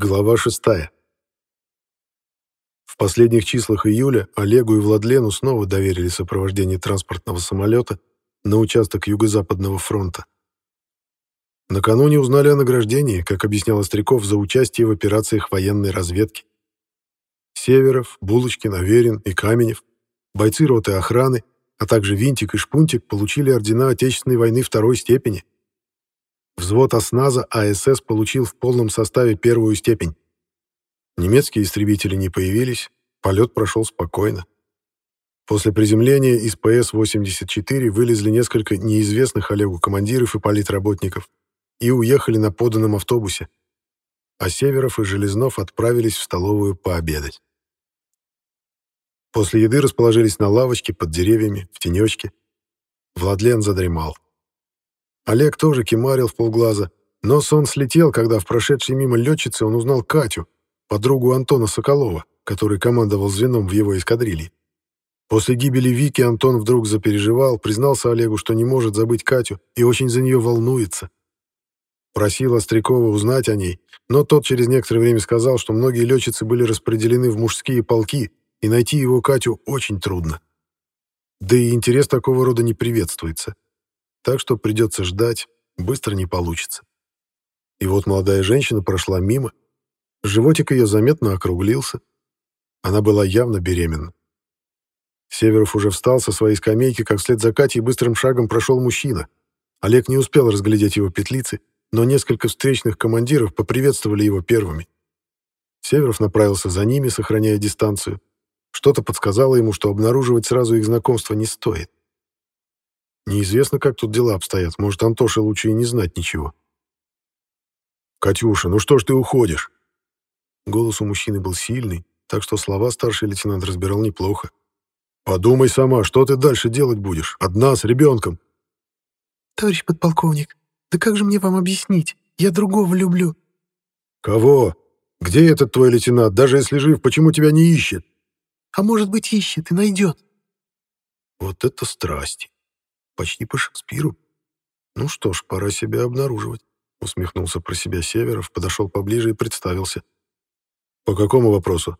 Глава 6. В последних числах июля Олегу и Владлену снова доверили сопровождение транспортного самолета на участок Юго-Западного фронта. Накануне узнали о награждении, как объяснял Остряков, за участие в операциях военной разведки. Северов, Булочкин, Аверин и Каменев, бойцы роты охраны, а также Винтик и Шпунтик получили ордена Отечественной войны второй степени – Взвод осназа АСС получил в полном составе первую степень. Немецкие истребители не появились, полет прошел спокойно. После приземления из ПС-84 вылезли несколько неизвестных Олегу командиров и политработников и уехали на поданном автобусе, а Северов и Железнов отправились в столовую пообедать. После еды расположились на лавочке под деревьями, в тенечке. Владлен задремал. Олег тоже кемарил в полглаза, но сон слетел, когда в прошедшей мимо летчице он узнал Катю, подругу Антона Соколова, который командовал звеном в его эскадрилье. После гибели Вики Антон вдруг запереживал, признался Олегу, что не может забыть Катю и очень за нее волнуется. Просил Острякова узнать о ней, но тот через некоторое время сказал, что многие летчицы были распределены в мужские полки, и найти его Катю очень трудно. Да и интерес такого рода не приветствуется так что придется ждать, быстро не получится. И вот молодая женщина прошла мимо, животик ее заметно округлился. Она была явно беременна. Северов уже встал со своей скамейки, как вслед за Катей быстрым шагом прошел мужчина. Олег не успел разглядеть его петлицы, но несколько встречных командиров поприветствовали его первыми. Северов направился за ними, сохраняя дистанцию. Что-то подсказало ему, что обнаруживать сразу их знакомство не стоит. Неизвестно, как тут дела обстоят. Может, Антоше лучше и не знать ничего. «Катюша, ну что ж ты уходишь?» Голос у мужчины был сильный, так что слова старший лейтенант разбирал неплохо. «Подумай сама, что ты дальше делать будешь? Одна, с ребенком?» «Товарищ подполковник, да как же мне вам объяснить? Я другого люблю». «Кого? Где этот твой лейтенант? Даже если жив, почему тебя не ищет?» «А может быть, ищет и найдет». «Вот это страсти! Почти по Шекспиру. Ну что ж, пора себя обнаруживать. Усмехнулся про себя Северов, подошел поближе и представился. «По какому вопросу?»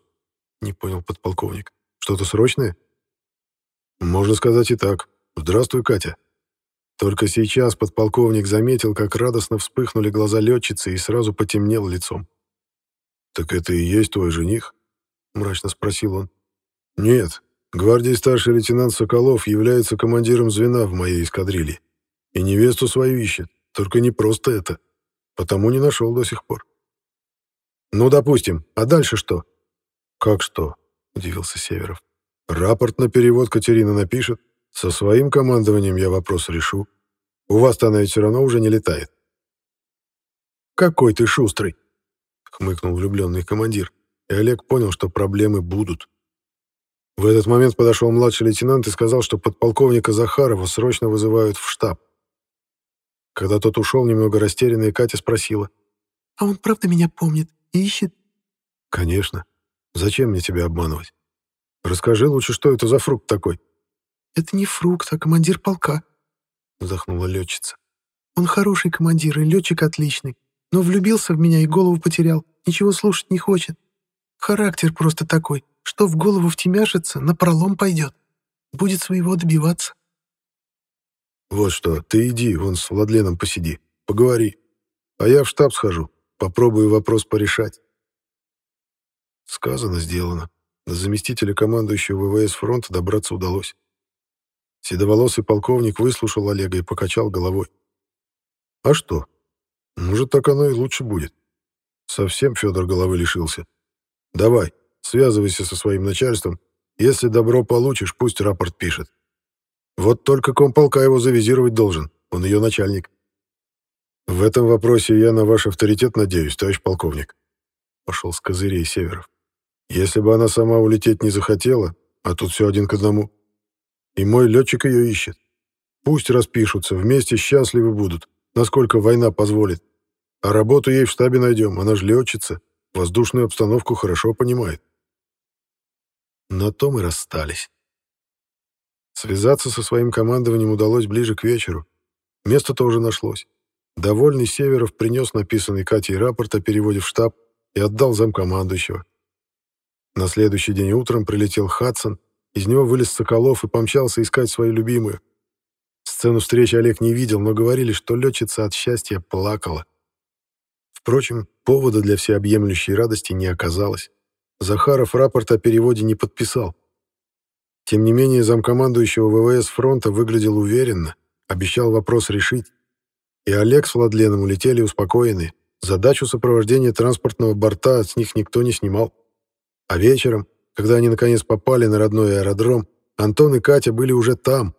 Не понял подполковник. «Что-то срочное?» «Можно сказать и так. Здравствуй, Катя». Только сейчас подполковник заметил, как радостно вспыхнули глаза летчицы и сразу потемнел лицом. «Так это и есть твой жених?» — мрачно спросил он. «Нет, Гвардии старший лейтенант Соколов является командиром звена в моей эскадрилье. И невесту свою ищет, только не просто это. Потому не нашел до сих пор. Ну, допустим, а дальше что? Как что? Удивился Северов. Рапорт на перевод Катерина напишет. Со своим командованием я вопрос решу. У вас-то она ведь все равно уже не летает. «Какой ты шустрый!» — хмыкнул влюбленный командир. И Олег понял, что проблемы будут. В этот момент подошел младший лейтенант и сказал, что подполковника Захарова срочно вызывают в штаб. Когда тот ушел, немного растерянная, Катя спросила. «А он правда меня помнит ищет?» «Конечно. Зачем мне тебя обманывать? Расскажи лучше, что это за фрукт такой?» «Это не фрукт, а командир полка», — вздохнула летчица. «Он хороший командир и летчик отличный, но влюбился в меня и голову потерял, ничего слушать не хочет. Характер просто такой, что в голову втемяшится, на пролом пойдет. Будет своего добиваться. Вот что, ты иди, вон с Владленом посиди, поговори. А я в штаб схожу, попробую вопрос порешать. Сказано, сделано. До заместителя командующего ВВС фронта добраться удалось. Седоволосый полковник выслушал Олега и покачал головой. А что? Может, так оно и лучше будет. Совсем Федор головы лишился. Давай, Связывайся со своим начальством. Если добро получишь, пусть рапорт пишет. Вот только комполка его завизировать должен. Он ее начальник. В этом вопросе я на ваш авторитет надеюсь, товарищ полковник. Пошел с козырей Северов. Если бы она сама улететь не захотела, а тут все один к одному, и мой летчик ее ищет. Пусть распишутся, вместе счастливы будут, насколько война позволит. А работу ей в штабе найдем, она же летчица, воздушную обстановку хорошо понимает. На том и расстались. Связаться со своим командованием удалось ближе к вечеру. Место тоже нашлось. Довольный Северов принес написанный Катей рапорт о переводе в штаб, и отдал замкомандующего. На следующий день утром прилетел Хадсон, из него вылез Соколов и помчался искать свою любимую. Сцену встречи Олег не видел, но говорили, что летчица от счастья плакала. Впрочем, повода для всеобъемлющей радости не оказалось. Захаров рапорт о переводе не подписал. Тем не менее, замкомандующего ВВС фронта выглядел уверенно, обещал вопрос решить. И Олег с Владленом улетели успокоенные. Задачу сопровождения транспортного борта с них никто не снимал. А вечером, когда они наконец попали на родной аэродром, Антон и Катя были уже там,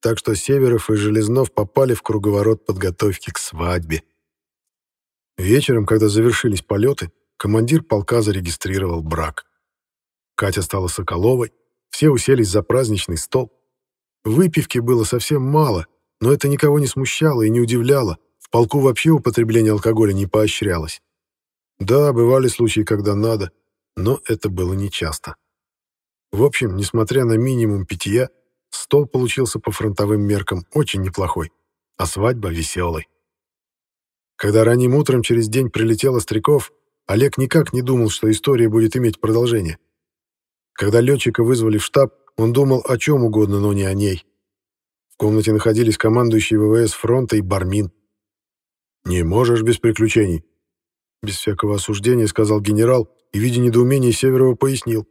так что Северов и Железнов попали в круговорот подготовки к свадьбе. Вечером, когда завершились полеты, командир полка зарегистрировал брак. Катя стала Соколовой, все уселись за праздничный стол. Выпивки было совсем мало, но это никого не смущало и не удивляло. В полку вообще употребление алкоголя не поощрялось. Да, бывали случаи, когда надо, но это было нечасто. В общем, несмотря на минимум питья, стол получился по фронтовым меркам очень неплохой, а свадьба веселой. Когда ранним утром через день прилетел Остряков, Олег никак не думал, что история будет иметь продолжение. Когда летчика вызвали в штаб, он думал о чем угодно, но не о ней. В комнате находились командующий ВВС фронта и Бармин. «Не можешь без приключений», — без всякого осуждения сказал генерал и, видя недоумение, Северова пояснил.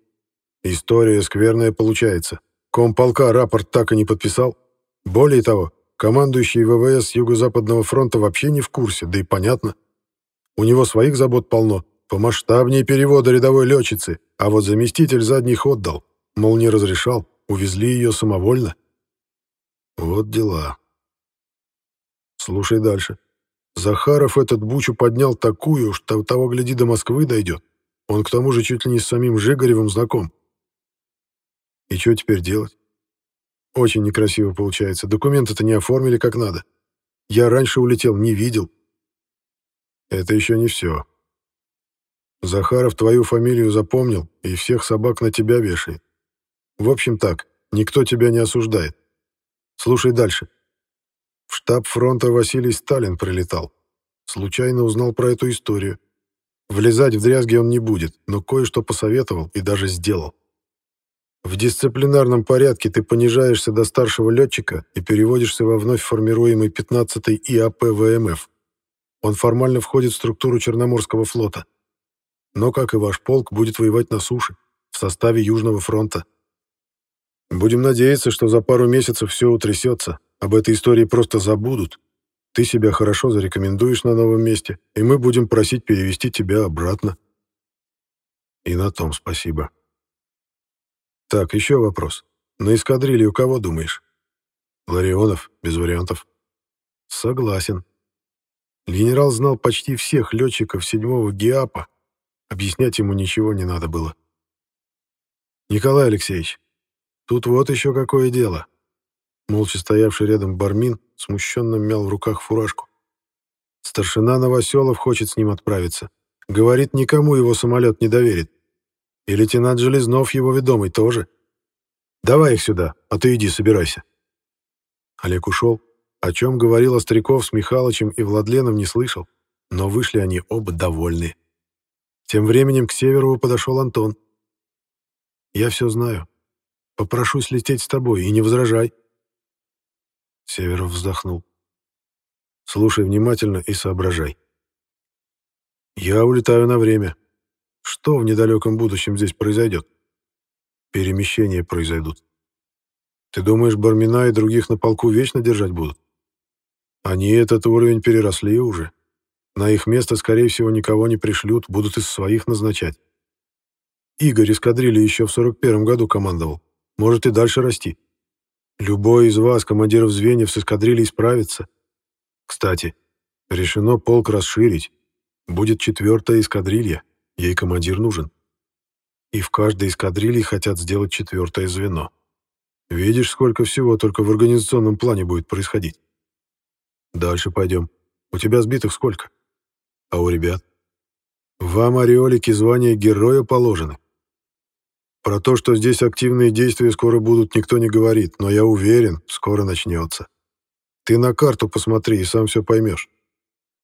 «История скверная получается. Комполка рапорт так и не подписал. Более того, командующий ВВС Юго-Западного фронта вообще не в курсе, да и понятно. У него своих забот полно, помасштабнее перевода рядовой летчицы, а вот заместитель задний ход дал, мол, не разрешал, увезли ее самовольно. Вот дела. Слушай дальше. Захаров этот бучу поднял такую, что того, гляди, до Москвы дойдет. Он к тому же чуть ли не с самим Жигаревым знаком. И что теперь делать? Очень некрасиво получается. Документы-то не оформили как надо. Я раньше улетел, не видел. Это еще не все. Захаров твою фамилию запомнил и всех собак на тебя вешает. В общем так, никто тебя не осуждает. Слушай дальше. В штаб фронта Василий Сталин прилетал. Случайно узнал про эту историю. Влезать в дрязги он не будет, но кое-что посоветовал и даже сделал. В дисциплинарном порядке ты понижаешься до старшего летчика и переводишься во вновь формируемый 15-й ИАП ВМФ. Он формально входит в структуру Черноморского флота но, как и ваш полк, будет воевать на суше, в составе Южного фронта. Будем надеяться, что за пару месяцев все утрясется, об этой истории просто забудут. Ты себя хорошо зарекомендуешь на новом месте, и мы будем просить перевести тебя обратно. И на том спасибо. Так, еще вопрос. На эскадрилье у кого думаешь? Ларионов, без вариантов. Согласен. Генерал знал почти всех летчиков седьмого ГИАПа, Объяснять ему ничего не надо было. «Николай Алексеевич, тут вот еще какое дело». Молча стоявший рядом Бармин смущенно мял в руках фуражку. Старшина Новоселов хочет с ним отправиться. Говорит, никому его самолет не доверит. И лейтенант Железнов его ведомый тоже. Давай их сюда, а ты иди, собирайся. Олег ушел. О чем говорил Остряков с Михалычем и Владленом не слышал, но вышли они оба довольные. Тем временем к Северову подошел Антон. «Я все знаю. Попрошусь лететь с тобой и не возражай». Северов вздохнул. «Слушай внимательно и соображай. Я улетаю на время. Что в недалеком будущем здесь произойдет? Перемещения произойдут. Ты думаешь, Бармина и других на полку вечно держать будут? Они этот уровень переросли уже. На их место, скорее всего, никого не пришлют, будут из своих назначать. Игорь из кадрили еще в 41-м году командовал. Может и дальше расти. Любой из вас, командиров звеньев, с эскадрильей справится. Кстати, решено полк расширить. Будет четвертая эскадрилья, ей командир нужен. И в каждой эскадрилье хотят сделать четвертое звено. Видишь, сколько всего только в организационном плане будет происходить. Дальше пойдем. У тебя сбитых сколько? А у ребят? Вам, ореолики, звание героя положено. Про то, что здесь активные действия скоро будут, никто не говорит, но я уверен, скоро начнется. Ты на карту посмотри и сам все поймешь.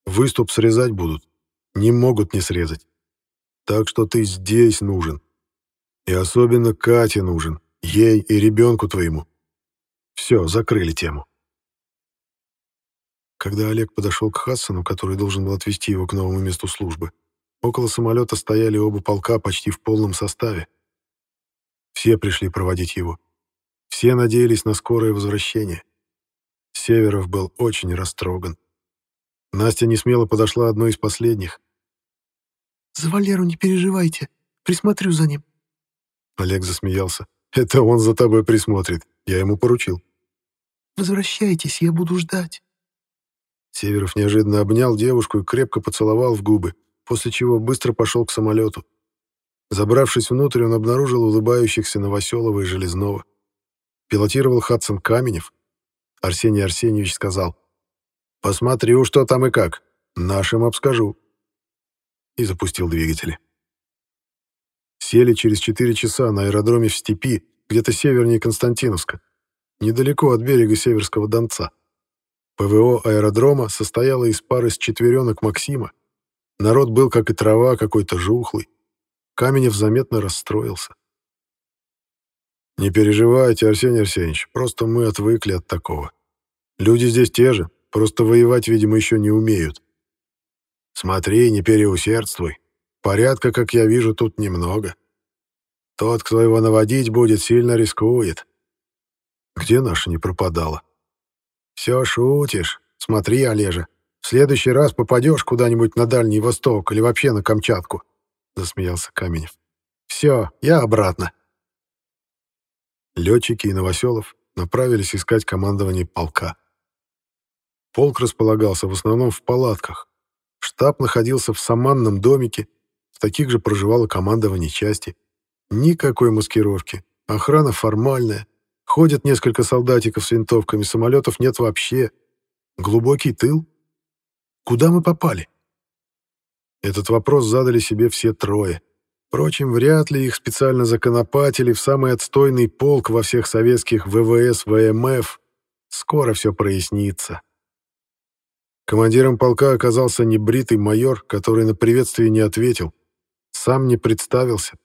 Выступ срезать будут. Не могут не срезать. Так что ты здесь нужен. И особенно Кате нужен, ей и ребенку твоему. Все, закрыли тему. Когда Олег подошел к Хассану, который должен был отвезти его к новому месту службы, около самолета стояли оба полка почти в полном составе. Все пришли проводить его. Все надеялись на скорое возвращение. Северов был очень растроган. Настя не смело подошла одной из последних. «За Валеру не переживайте, присмотрю за ним». Олег засмеялся. «Это он за тобой присмотрит, я ему поручил». «Возвращайтесь, я буду ждать». Северов неожиданно обнял девушку и крепко поцеловал в губы, после чего быстро пошел к самолету. Забравшись внутрь, он обнаружил улыбающихся Новоселова и Железного. Пилотировал Хадсон Каменев. Арсений Арсеньевич сказал, «Посмотрю, что там и как. Нашим обскажу». И запустил двигатели. Сели через четыре часа на аэродроме в степи, где-то севернее Константиновска, недалеко от берега Северского Донца. ПВО аэродрома состояло из пары с четверенок Максима. Народ был, как и трава, какой-то жухлый. Каменев заметно расстроился. «Не переживайте, Арсений Арсеньевич, просто мы отвыкли от такого. Люди здесь те же, просто воевать, видимо, еще не умеют. Смотри, не переусердствуй. Порядка, как я вижу, тут немного. Тот, кто его наводить будет, сильно рискует. Где наша не пропадала? «Все шутишь. Смотри, Олежа, в следующий раз попадешь куда-нибудь на Дальний Восток или вообще на Камчатку», — засмеялся Каменев. «Все, я обратно». Летчики и Новоселов направились искать командование полка. Полк располагался в основном в палатках. Штаб находился в саманном домике, в таких же проживало командование части. Никакой маскировки, охрана формальная, Ходят несколько солдатиков с винтовками, самолетов нет вообще. Глубокий тыл? Куда мы попали? Этот вопрос задали себе все трое. Впрочем, вряд ли их специально законопатили в самый отстойный полк во всех советских ВВС, ВМФ. Скоро все прояснится. Командиром полка оказался небритый майор, который на приветствие не ответил. Сам не представился,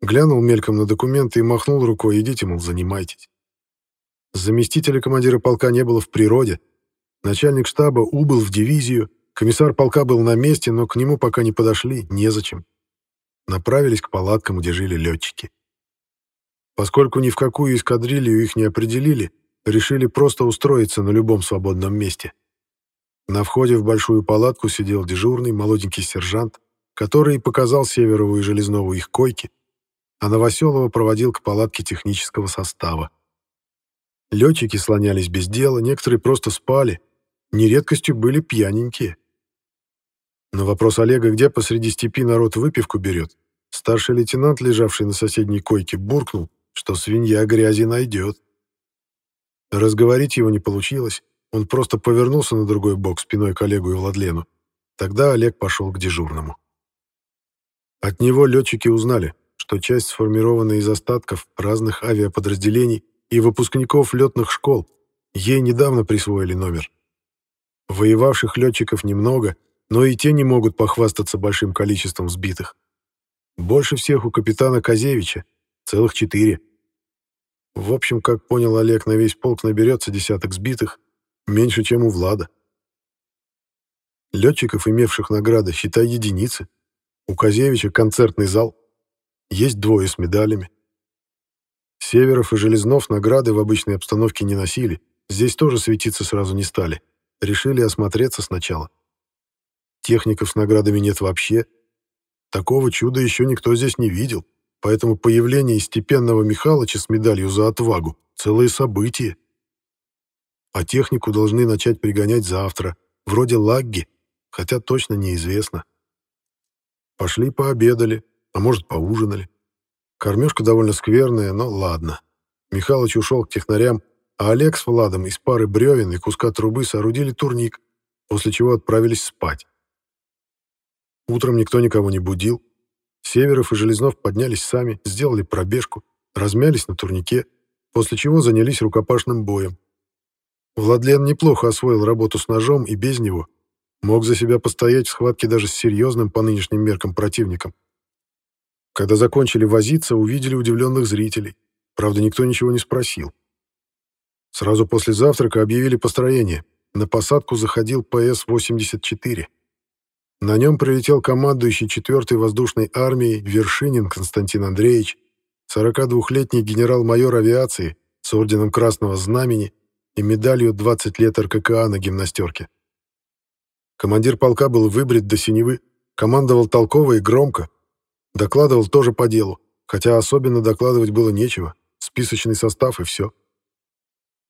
Глянул мельком на документы и махнул рукой, идите, мол, занимайтесь. Заместителя командира полка не было в природе. Начальник штаба убыл в дивизию, комиссар полка был на месте, но к нему пока не подошли, незачем. Направились к палаткам, где жили летчики. Поскольку ни в какую эскадрилью их не определили, решили просто устроиться на любом свободном месте. На входе в большую палатку сидел дежурный молоденький сержант, который показал Северову и Железнову их койки, а Новоселова проводил к палатке технического состава. Летчики слонялись без дела, некоторые просто спали, нередкостью были пьяненькие. На вопрос Олега, где посреди степи народ выпивку берет, старший лейтенант, лежавший на соседней койке, буркнул, что свинья грязи найдет. Разговорить его не получилось, он просто повернулся на другой бок спиной к Олегу и Владлену. Тогда Олег пошел к дежурному. От него летчики узнали, что часть сформирована из остатков разных авиаподразделений и выпускников летных школ. Ей недавно присвоили номер. Воевавших летчиков немного, но и те не могут похвастаться большим количеством сбитых. Больше всех у капитана Казевича, целых четыре. В общем, как понял Олег, на весь полк наберется десяток сбитых, меньше, чем у Влада. Летчиков, имевших награды, считай единицы. У Казевича концертный зал, есть двое с медалями. Северов и Железнов награды в обычной обстановке не носили, здесь тоже светиться сразу не стали. Решили осмотреться сначала. Техников с наградами нет вообще. Такого чуда еще никто здесь не видел, поэтому появление степенного Михалыча с медалью за отвагу — целое событие. А технику должны начать пригонять завтра, вроде лагги, хотя точно неизвестно. Пошли пообедали, а может, поужинали. Кормежка довольно скверная, но ладно. Михалыч ушел к технарям, а Олег с Владом из пары бревен и куска трубы соорудили турник, после чего отправились спать. Утром никто никого не будил. Северов и Железнов поднялись сами, сделали пробежку, размялись на турнике, после чего занялись рукопашным боем. Владлен неплохо освоил работу с ножом и без него. Мог за себя постоять в схватке даже с серьезным по нынешним меркам противником Когда закончили возиться, увидели удивленных зрителей. Правда, никто ничего не спросил. Сразу после завтрака объявили построение. На посадку заходил ПС-84. На нем прилетел командующий 4-й воздушной армией Вершинин Константин Андреевич, 42-летний генерал-майор авиации с орденом Красного Знамени и медалью 20 лет РККА на гимнастерке. Командир полка был выбрит до синевы, командовал толково и громко, докладывал тоже по делу, хотя особенно докладывать было нечего, списочный состав и все.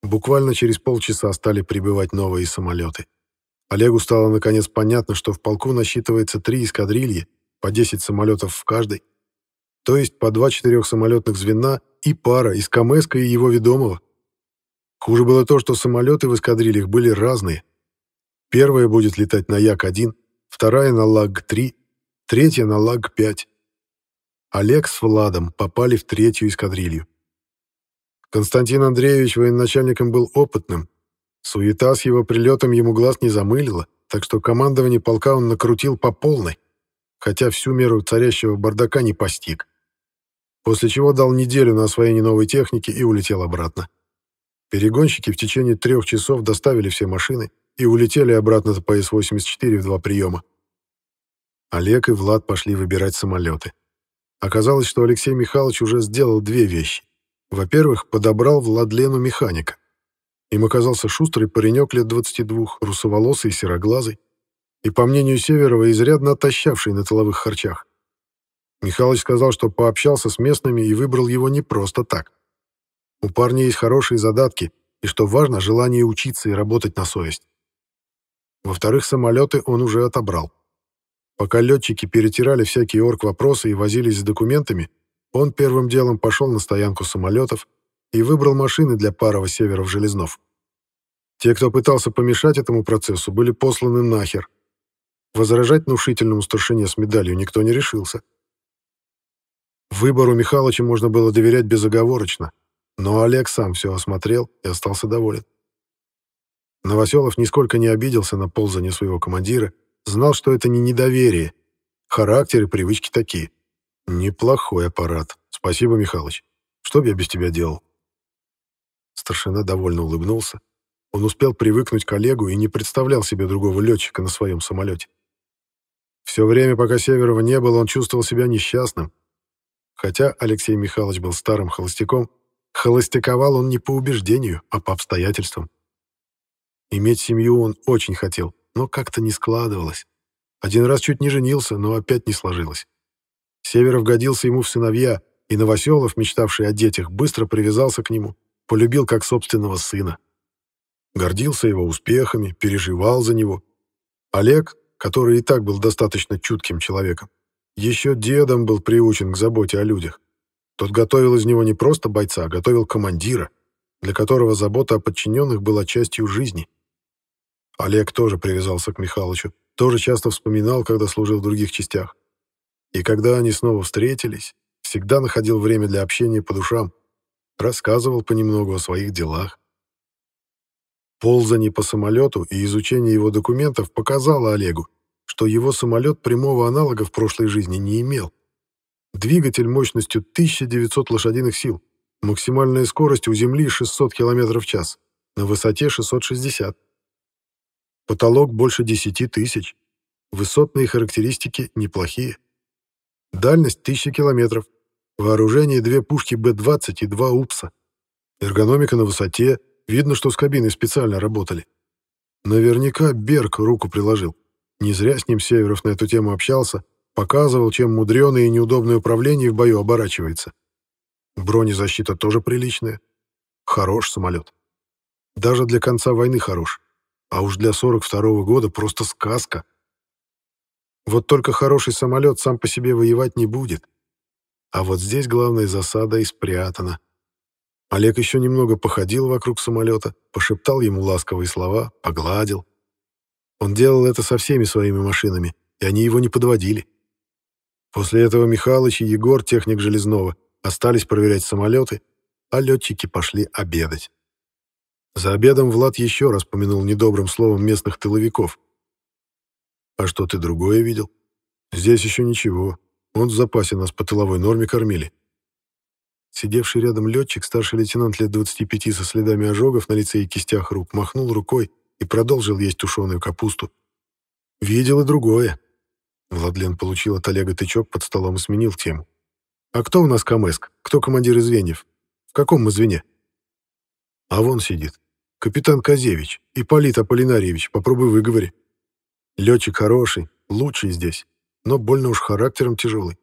Буквально через полчаса стали прибывать новые самолеты. Олегу стало наконец понятно, что в полку насчитывается три эскадрильи, по 10 самолетов в каждой, то есть по два четырехсамолетных звена и пара из Камэска и его ведомого. Хуже было то, что самолеты в эскадрильях были разные. Первая будет летать на Як-1, вторая на Лаг-3, третья на Лаг-5. Олег с Владом попали в третью эскадрилью. Константин Андреевич военачальником был опытным, Суета с его прилетом ему глаз не замылила, так что командование полка он накрутил по полной, хотя всю меру царящего бардака не постиг. После чего дал неделю на освоение новой техники и улетел обратно. Перегонщики в течение трех часов доставили все машины и улетели обратно за ПС-84 в два приема. Олег и Влад пошли выбирать самолеты. Оказалось, что Алексей Михайлович уже сделал две вещи. Во-первых, подобрал Владлену механика. Им оказался шустрый паренек лет 22, русоволосый и сероглазый, и, по мнению Северова, изрядно отощавший на тыловых харчах. Михалыч сказал, что пообщался с местными и выбрал его не просто так. У парня есть хорошие задатки, и, что важно, желание учиться и работать на совесть. Во-вторых, самолеты он уже отобрал. Пока летчики перетирали всякие орг-вопросы и возились с документами, он первым делом пошел на стоянку самолетов, и выбрал машины для парова Северов-Железнов. Те, кто пытался помешать этому процессу, были посланы нахер. Возражать внушительному старшине с медалью никто не решился. Выбору Михалыча можно было доверять безоговорочно, но Олег сам все осмотрел и остался доволен. Новоселов нисколько не обиделся на ползание своего командира, знал, что это не недоверие. Характер и привычки такие. Неплохой аппарат. Спасибо, Михалыч. Что бы я без тебя делал? Старшина довольно улыбнулся. Он успел привыкнуть к Олегу и не представлял себе другого летчика на своем самолете. Все время, пока Северова не было, он чувствовал себя несчастным. Хотя Алексей Михайлович был старым холостяком, холостяковал он не по убеждению, а по обстоятельствам. Иметь семью он очень хотел, но как-то не складывалось. Один раз чуть не женился, но опять не сложилось. Северов годился ему в сыновья, и Новоселов, мечтавший о детях, быстро привязался к нему, полюбил как собственного сына. Гордился его успехами, переживал за него. Олег, который и так был достаточно чутким человеком, еще дедом был приучен к заботе о людях. Тот готовил из него не просто бойца, а готовил командира, для которого забота о подчиненных была частью жизни. Олег тоже привязался к Михалычу, тоже часто вспоминал, когда служил в других частях. И когда они снова встретились, всегда находил время для общения по душам, рассказывал понемногу о своих делах. Ползание по самолету и изучение его документов показало Олегу, что его самолет прямого аналога в прошлой жизни не имел. Двигатель мощностью 1900 лошадиных сил, максимальная скорость у Земли 600 км в час, на высоте 660. Потолок больше 10 тысяч, высотные характеристики неплохие. Дальность 1000 километров, Вооружение две пушки Б-20 и два УПСа. Эргономика на высоте, видно, что с кабиной специально работали. Наверняка Берг руку приложил. Не зря с ним Северов на эту тему общался, показывал, чем мудреное и неудобное управление в бою оборачивается. Бронезащита тоже приличная. Хорош самолет. Даже для конца войны хорош. А уж для 42-го года просто сказка. Вот только хороший самолет сам по себе воевать не будет. А вот здесь главная засада и спрятана. Олег еще немного походил вокруг самолета, пошептал ему ласковые слова, погладил. Он делал это со всеми своими машинами, и они его не подводили. После этого Михалыч и Егор, техник Железного, остались проверять самолеты, а летчики пошли обедать. За обедом Влад еще раз помянул недобрым словом местных тыловиков. «А что ты другое видел? Здесь еще ничего. Он в запасе нас по тыловой норме кормили. Сидевший рядом летчик, старший лейтенант лет 25 со следами ожогов на лице и кистях рук, махнул рукой и продолжил есть тушеную капусту. Видел и другое. Владлен получил от Олега тычок под столом и сменил тему. «А кто у нас Камэск? Кто командир звеньев? В каком мы звене?» «А вон сидит. Капитан Казевич. Ипполит Аполлинарьевич. Попробуй выговори. Летчик хороший, лучший здесь, но больно уж характером тяжелый.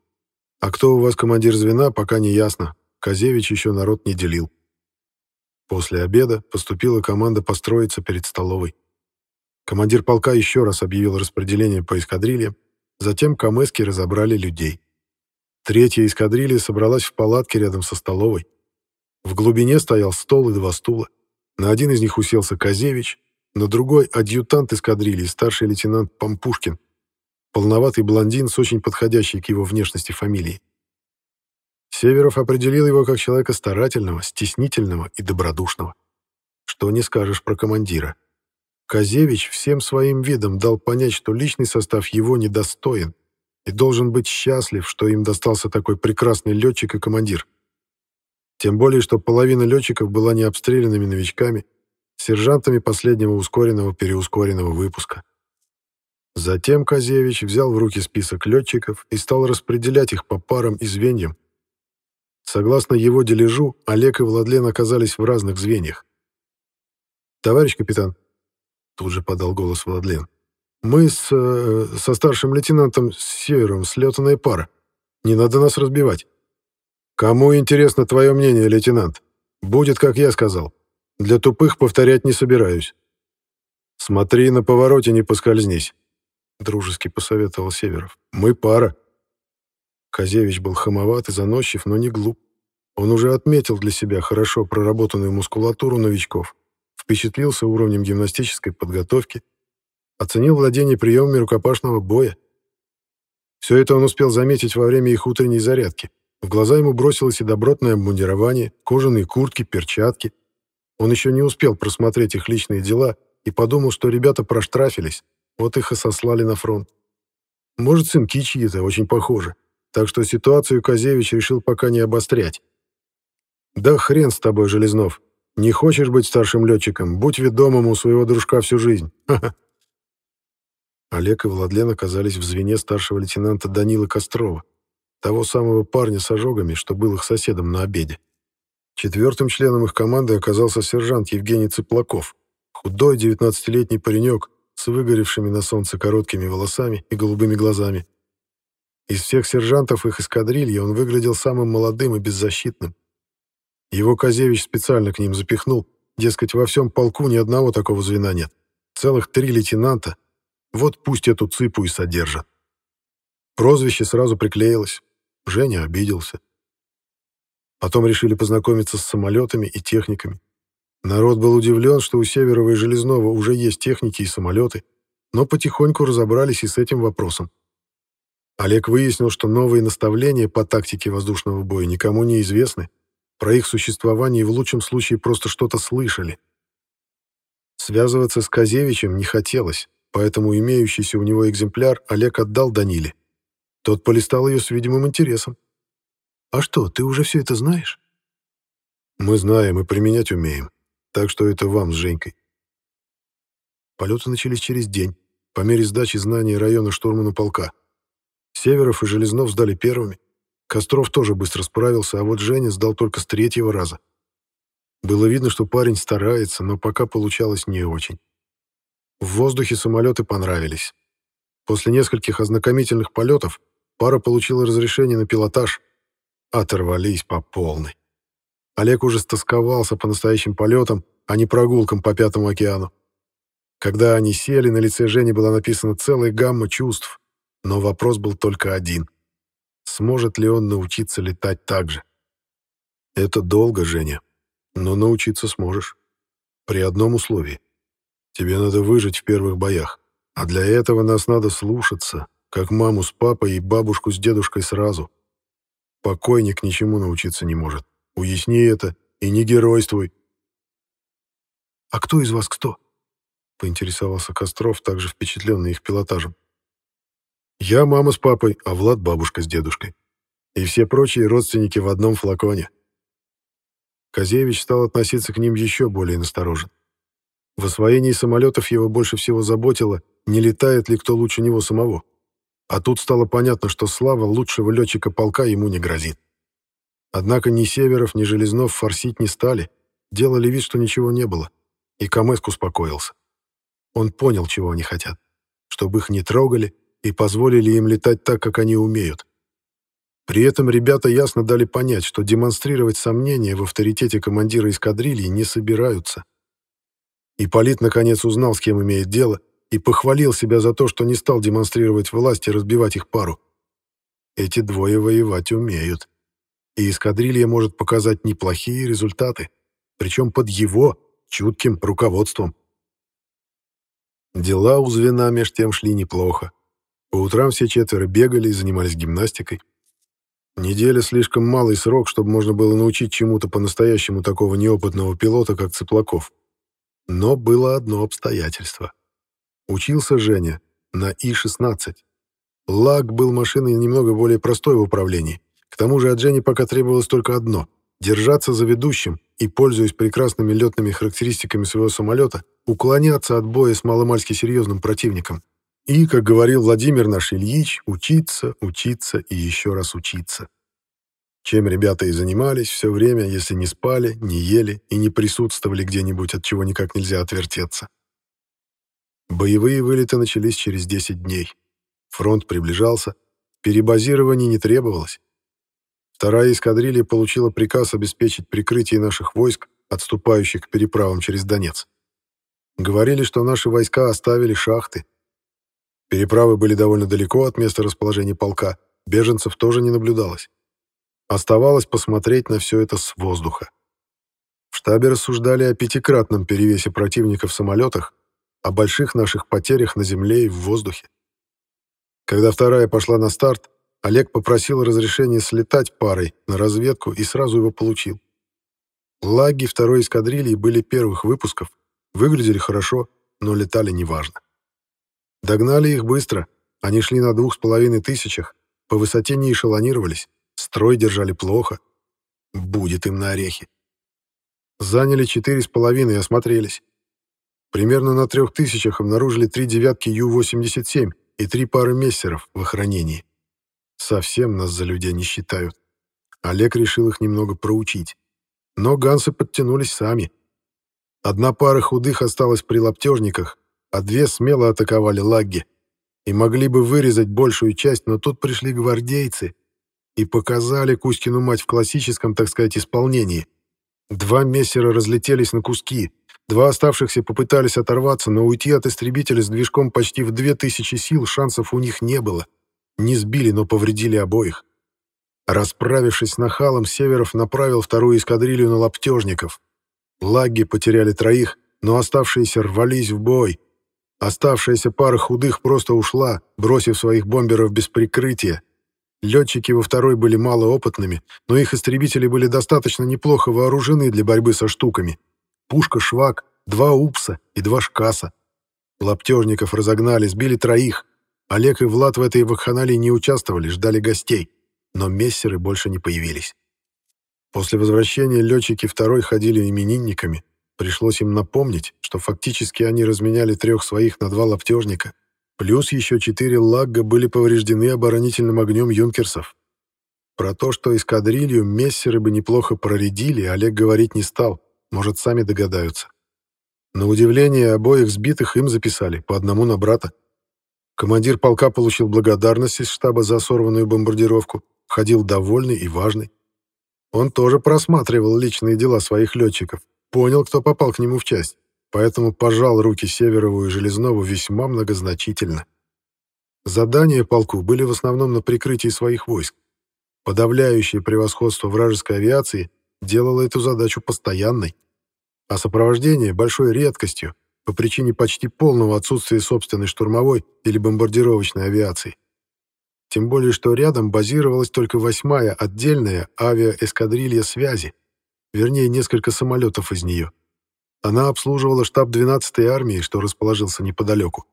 А кто у вас командир звена, пока не ясно. Казевич еще народ не делил». После обеда поступила команда построиться перед столовой. Командир полка еще раз объявил распределение по эскадрильям, затем камэски разобрали людей. Третья эскадрилья собралась в палатке рядом со столовой. В глубине стоял стол и два стула. На один из них уселся Казевич, на другой — адъютант эскадрильи, старший лейтенант Пампушкин, полноватый блондин с очень подходящей к его внешности фамилией. Северов определил его как человека старательного, стеснительного и добродушного. Что не скажешь про командира. Казевич всем своим видом дал понять, что личный состав его недостоин и должен быть счастлив, что им достался такой прекрасный летчик и командир. Тем более, что половина летчиков была не обстрелянными новичками, сержантами последнего ускоренного-переускоренного выпуска. Затем Казевич взял в руки список летчиков и стал распределять их по парам и звеньям. Согласно его дележу, Олег и Владлен оказались в разных звеньях. «Товарищ капитан», Тут же подал голос Владлен. «Мы с, э, со старшим лейтенантом Севером слетанная пара. Не надо нас разбивать». «Кому интересно твое мнение, лейтенант? Будет, как я сказал. Для тупых повторять не собираюсь». «Смотри, на повороте не поскользнись», — дружески посоветовал Северов. «Мы пара». Казевич был хамоват и заносчив, но не глуп. Он уже отметил для себя хорошо проработанную мускулатуру новичков впечатлился уровнем гимнастической подготовки, оценил владение приемами рукопашного боя. Все это он успел заметить во время их утренней зарядки. В глаза ему бросилось и добротное обмундирование, кожаные куртки, перчатки. Он еще не успел просмотреть их личные дела и подумал, что ребята проштрафились, вот их и сослали на фронт. Может, сынки чьи-то, очень похожи. Так что ситуацию Казевич решил пока не обострять. «Да хрен с тобой, Железнов. Не хочешь быть старшим летчиком? Будь ведомым у своего дружка всю жизнь. Олег и Владлен оказались в звене старшего лейтенанта Данила Кострова, того самого парня с ожогами, что был их соседом на обеде. Четвертым членом их команды оказался сержант Евгений Цыплаков, худой девятнадцатилетний паренек с выгоревшими на солнце короткими волосами и голубыми глазами. Из всех сержантов их эскадрильи он выглядел самым молодым и беззащитным. Его Казевич специально к ним запихнул, дескать, во всем полку ни одного такого звена нет. Целых три лейтенанта. Вот пусть эту цыпу и содержат. Прозвище сразу приклеилось. Женя обиделся. Потом решили познакомиться с самолетами и техниками. Народ был удивлен, что у Северова и Железного уже есть техники и самолеты, но потихоньку разобрались и с этим вопросом. Олег выяснил, что новые наставления по тактике воздушного боя никому не известны, про их существование в лучшем случае просто что-то слышали. Связываться с Казевичем не хотелось, поэтому имеющийся у него экземпляр Олег отдал Даниле. Тот полистал ее с видимым интересом. «А что, ты уже все это знаешь?» «Мы знаем и применять умеем, так что это вам с Женькой». Полеты начались через день, по мере сдачи знаний района штурмана полка. Северов и Железнов сдали первыми, Костров тоже быстро справился, а вот Женя сдал только с третьего раза. Было видно, что парень старается, но пока получалось не очень. В воздухе самолеты понравились. После нескольких ознакомительных полетов пара получила разрешение на пилотаж. Оторвались по полной. Олег уже стосковался по настоящим полетам, а не прогулкам по Пятому океану. Когда они сели, на лице Жени была написана целая гамма чувств, но вопрос был только один — Сможет ли он научиться летать так же? Это долго, Женя, но научиться сможешь. При одном условии. Тебе надо выжить в первых боях, а для этого нас надо слушаться, как маму с папой и бабушку с дедушкой сразу. Покойник ничему научиться не может. Уясни это и не геройствуй. «А кто из вас кто?» — поинтересовался Костров, также впечатленный их пилотажем. Я мама с папой, а Влад бабушка с дедушкой. И все прочие родственники в одном флаконе. Козевич стал относиться к ним еще более насторожен. В освоении самолетов его больше всего заботило, не летает ли кто лучше него самого. А тут стало понятно, что слава лучшего летчика полка ему не грозит. Однако ни Северов, ни Железнов форсить не стали, делали вид, что ничего не было, и Камэск успокоился. Он понял, чего они хотят, чтобы их не трогали и позволили им летать так, как они умеют. При этом ребята ясно дали понять, что демонстрировать сомнения в авторитете командира эскадрильи не собираются. Ипполит наконец узнал, с кем имеет дело, и похвалил себя за то, что не стал демонстрировать власть и разбивать их пару. Эти двое воевать умеют. И эскадрилья может показать неплохие результаты, причем под его чутким руководством. Дела у звена меж тем шли неплохо. По утрам все четверо бегали и занимались гимнастикой. Неделя слишком малый срок, чтобы можно было научить чему-то по-настоящему такого неопытного пилота, как Цыплаков. Но было одно обстоятельство. Учился Женя на И-16. Лак был машиной немного более простой в управлении. К тому же от Жени пока требовалось только одно — держаться за ведущим и, пользуясь прекрасными летными характеристиками своего самолета, уклоняться от боя с маломальски серьезным противником. И, как говорил Владимир наш Ильич, учиться, учиться и еще раз учиться. Чем ребята и занимались все время, если не спали, не ели и не присутствовали где-нибудь, от чего никак нельзя отвертеться. Боевые вылеты начались через 10 дней. Фронт приближался, перебазирование не требовалось. Вторая эскадрилья получила приказ обеспечить прикрытие наших войск, отступающих к переправам через Донец. Говорили, что наши войска оставили шахты. Переправы были довольно далеко от места расположения полка, беженцев тоже не наблюдалось. Оставалось посмотреть на все это с воздуха. В штабе рассуждали о пятикратном перевесе противника в самолетах, о больших наших потерях на земле и в воздухе. Когда вторая пошла на старт, Олег попросил разрешения слетать парой на разведку и сразу его получил. Лаги второй эскадрильи были первых выпусков, выглядели хорошо, но летали неважно. Догнали их быстро, они шли на двух с половиной тысячах, по высоте не эшелонировались, Строй держали плохо. Будет им на орехи. Заняли четыре с половиной и осмотрелись. Примерно на трех тысячах обнаружили три девятки Ю-87 и три пары мессеров в охранении. Совсем нас за людей не считают. Олег решил их немного проучить. Но гансы подтянулись сами. Одна пара худых осталась при лаптежниках, а две смело атаковали лагги. И могли бы вырезать большую часть, но тут пришли гвардейцы — и показали Кузькину мать в классическом, так сказать, исполнении. Два мессера разлетелись на куски, два оставшихся попытались оторваться, но уйти от истребителя с движком почти в две тысячи сил шансов у них не было. Не сбили, но повредили обоих. Расправившись с нахалом, Северов направил вторую эскадрилью на лаптежников. Лаги потеряли троих, но оставшиеся рвались в бой. Оставшаяся пара худых просто ушла, бросив своих бомберов без прикрытия, Летчики во второй были малоопытными, но их истребители были достаточно неплохо вооружены для борьбы со штуками. Пушка «Швак», два «Упса» и два «Шкаса». Лаптежников разогнали, сбили троих. Олег и Влад в этой вакханалии не участвовали, ждали гостей. Но мессеры больше не появились. После возвращения летчики второй ходили именинниками. Пришлось им напомнить, что фактически они разменяли трех своих на два лаптежника — Плюс еще четыре лагга были повреждены оборонительным огнем юнкерсов. Про то, что эскадрилью мессеры бы неплохо проредили, Олег говорить не стал, может, сами догадаются. На удивление, обоих сбитых им записали, по одному на брата. Командир полка получил благодарность из штаба за сорванную бомбардировку, ходил довольный и важный. Он тоже просматривал личные дела своих летчиков, понял, кто попал к нему в часть поэтому пожал руки Северову и Железнову весьма многозначительно. Задания полку были в основном на прикрытии своих войск. Подавляющее превосходство вражеской авиации делало эту задачу постоянной, а сопровождение — большой редкостью по причине почти полного отсутствия собственной штурмовой или бомбардировочной авиации. Тем более, что рядом базировалась только восьмая отдельная авиаэскадрилья связи, вернее, несколько самолетов из нее — она обслуживала штаб 12-й армии, что расположился неподалеку.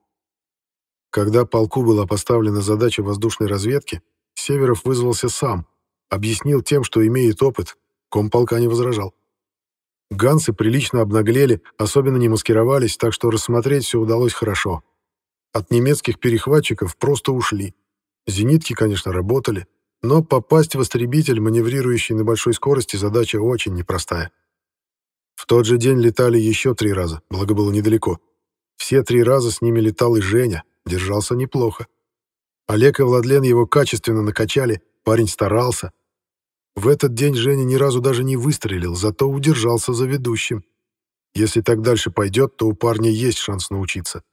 Когда полку была поставлена задача воздушной разведки, Северов вызвался сам, объяснил тем, что имеет опыт, комполка не возражал. Гансы прилично обнаглели, особенно не маскировались, так что рассмотреть все удалось хорошо. От немецких перехватчиков просто ушли. Зенитки, конечно, работали, но попасть в истребитель, маневрирующий на большой скорости, задача очень непростая. В тот же день летали еще три раза, благо было недалеко. Все три раза с ними летал и Женя, держался неплохо. Олег и Владлен его качественно накачали, парень старался. В этот день Женя ни разу даже не выстрелил, зато удержался за ведущим. Если так дальше пойдет, то у парня есть шанс научиться.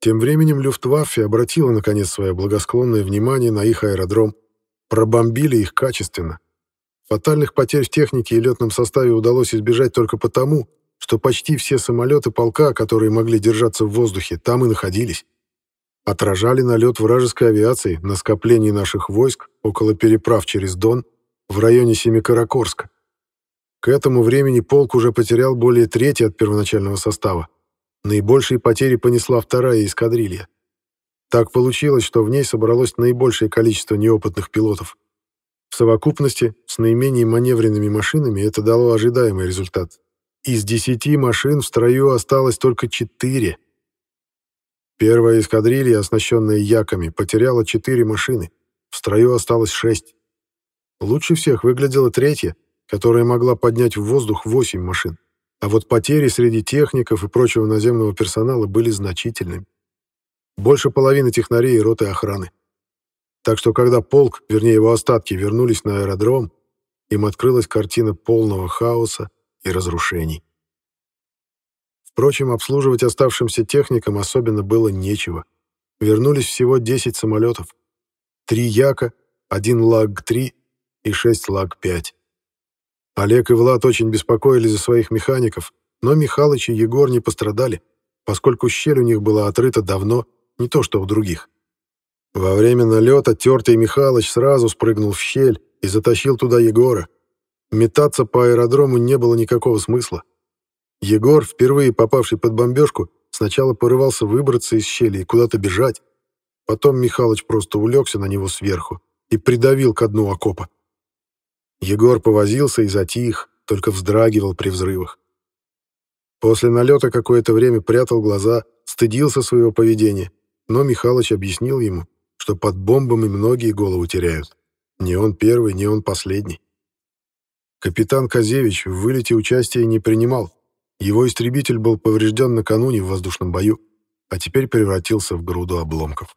Тем временем Люфтваффе обратила, наконец, свое благосклонное внимание на их аэродром. Пробомбили их качественно. Фатальных потерь в технике и летном составе удалось избежать только потому, что почти все самолеты полка, которые могли держаться в воздухе, там и находились. Отражали налет вражеской авиации на скоплении наших войск около переправ через Дон в районе Семикаракорска. К этому времени полк уже потерял более трети от первоначального состава. Наибольшие потери понесла вторая эскадрилья. Так получилось, что в ней собралось наибольшее количество неопытных пилотов. В совокупности с наименее маневренными машинами это дало ожидаемый результат. Из десяти машин в строю осталось только четыре. Первая эскадрилья, оснащенная яками, потеряла четыре машины. В строю осталось шесть. Лучше всех выглядела третья, которая могла поднять в воздух восемь машин. А вот потери среди техников и прочего наземного персонала были значительными. Больше половины технарей и роты охраны. Так что когда полк, вернее его остатки, вернулись на аэродром, им открылась картина полного хаоса и разрушений. Впрочем, обслуживать оставшимся техникам особенно было нечего. Вернулись всего 10 самолетов. Три Яка, один Лаг-3 и шесть Лаг-5. Олег и Влад очень беспокоились за своих механиков, но Михалыч и Егор не пострадали, поскольку щель у них была отрыта давно, не то что у других. Во время налета тертый Михалыч сразу спрыгнул в щель и затащил туда Егора. Метаться по аэродрому не было никакого смысла. Егор, впервые попавший под бомбежку, сначала порывался выбраться из щели и куда-то бежать. Потом Михалыч просто улегся на него сверху и придавил ко дну окопа. Егор повозился и затих, только вздрагивал при взрывах. После налета какое-то время прятал глаза, стыдился своего поведения, но Михалыч объяснил ему, что под бомбами многие голову теряют. Не он первый, не он последний. Капитан Казевич в вылете участия не принимал. Его истребитель был поврежден накануне в воздушном бою, а теперь превратился в груду обломков.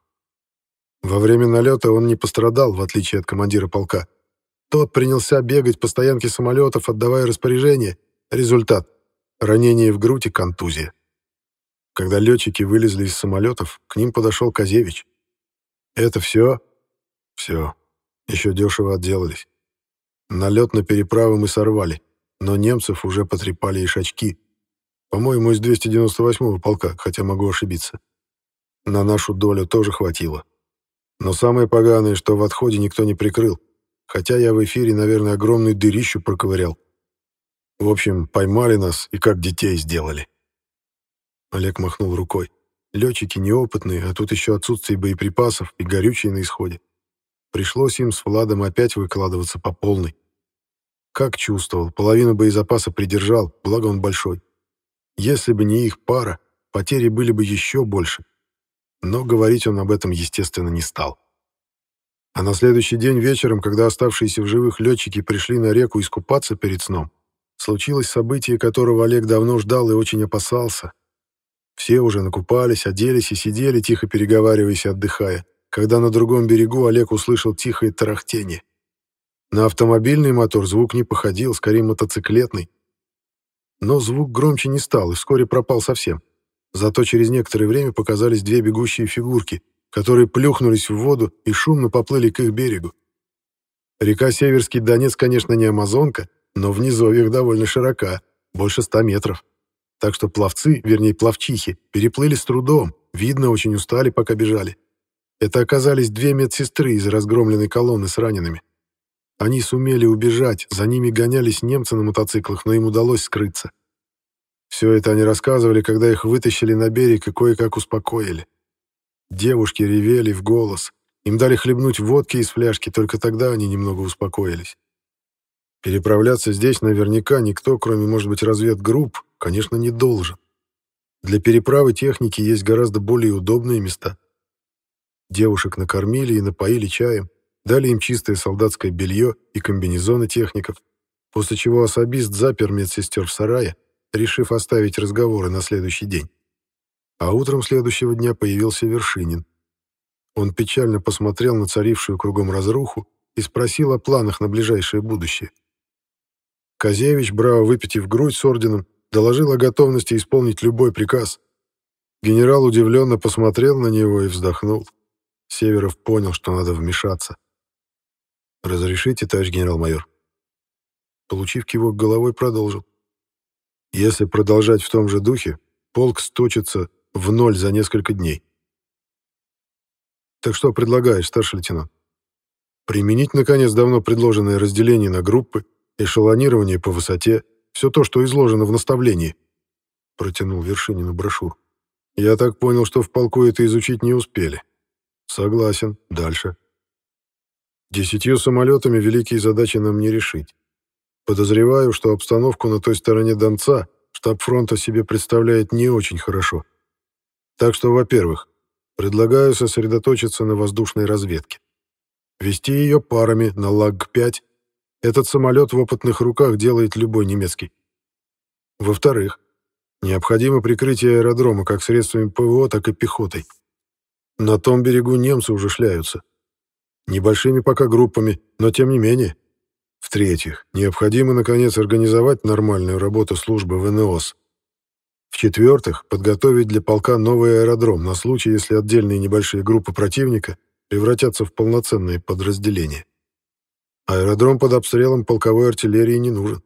Во время налета он не пострадал, в отличие от командира полка, тот принялся бегать по стоянке самолетов, отдавая распоряжение. Результат — ранение в грудь и контузия. Когда летчики вылезли из самолетов, к ним подошел Казевич. «Это все?» «Все. Еще дешево отделались. Налет на переправы мы сорвали, но немцев уже потрепали и шачки. По-моему, из 298-го полка, хотя могу ошибиться. На нашу долю тоже хватило. Но самое поганое, что в отходе никто не прикрыл хотя я в эфире, наверное, огромную дырищу проковырял. В общем, поймали нас и как детей сделали. Олег махнул рукой. Летчики неопытные, а тут еще отсутствие боеприпасов и горючее на исходе. Пришлось им с Владом опять выкладываться по полной. Как чувствовал, половину боезапаса придержал, благо он большой. Если бы не их пара, потери были бы еще больше. Но говорить он об этом, естественно, не стал. А на следующий день вечером, когда оставшиеся в живых летчики пришли на реку искупаться перед сном, случилось событие, которого Олег давно ждал и очень опасался. Все уже накупались, оделись и сидели, тихо переговариваясь отдыхая, когда на другом берегу Олег услышал тихое тарахтение. На автомобильный мотор звук не походил, скорее мотоциклетный. Но звук громче не стал и вскоре пропал совсем. Зато через некоторое время показались две бегущие фигурки, которые плюхнулись в воду и шумно поплыли к их берегу. Река Северский Донец, конечно, не Амазонка, но в низовьях довольно широка, больше ста метров. Так что пловцы, вернее пловчихи, переплыли с трудом, видно, очень устали, пока бежали. Это оказались две медсестры из разгромленной колонны с ранеными. Они сумели убежать, за ними гонялись немцы на мотоциклах, но им удалось скрыться. Все это они рассказывали, когда их вытащили на берег и кое-как успокоили. Девушки ревели в голос. Им дали хлебнуть водки из фляжки, только тогда они немного успокоились. Переправляться здесь наверняка никто, кроме, может быть, разведгрупп, конечно, не должен. Для переправы техники есть гораздо более удобные места. Девушек накормили и напоили чаем, дали им чистое солдатское белье и комбинезоны техников, после чего особист запер медсестер в сарае, решив оставить разговоры на следующий день. А утром следующего дня появился Вершинин. Он печально посмотрел на царившую кругом разруху и спросил о планах на ближайшее будущее. Казевич, браво выпитив грудь с орденом, доложил о готовности исполнить любой приказ. Генерал удивленно посмотрел на него и вздохнул. Северов понял, что надо вмешаться. «Разрешите, товарищ генерал-майор?» Получив кивок головой, продолжил. «Если продолжать в том же духе, полк сточится в ноль за несколько дней. Так что предлагаешь, старший лейтенант? Применить, наконец, давно предложенное разделение на группы, эшелонирование по высоте, все то, что изложено в наставлении. Протянул Вершинину брошюру. Я так понял, что в полку это изучить не успели. Согласен. Дальше. Десятью самолетами великие задачи нам не решить. Подозреваю, что обстановку на той стороне Донца штаб фронта себе представляет не очень хорошо. Так что, во-первых, предлагаю сосредоточиться на воздушной разведке. Вести ее парами на ЛАГ-5 этот самолет в опытных руках делает любой немецкий. Во-вторых, необходимо прикрытие аэродрома как средствами ПВО, так и пехотой. На том берегу немцы уже шляются. Небольшими пока группами, но тем не менее. В-третьих, необходимо, наконец, организовать нормальную работу службы ВНОС. В-четвертых, подготовить для полка новый аэродром на случай, если отдельные небольшие группы противника превратятся в полноценные подразделения. Аэродром под обстрелом полковой артиллерии не нужен.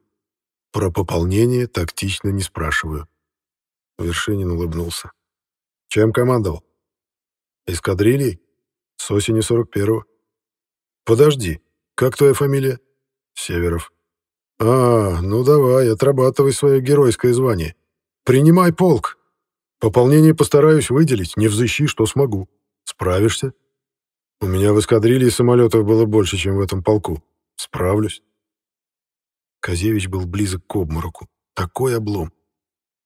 Про пополнение тактично не спрашиваю. Вершинин улыбнулся. Чем командовал? Эскадрильей? С осени 41-го. Подожди, как твоя фамилия? Северов. А, ну давай, отрабатывай свое геройское звание. Принимай полк. Пополнение постараюсь выделить, не взыщи, что смогу. Справишься? У меня в эскадрилье самолетов было больше, чем в этом полку. Справлюсь. Казевич был близок к обмороку. Такой облом.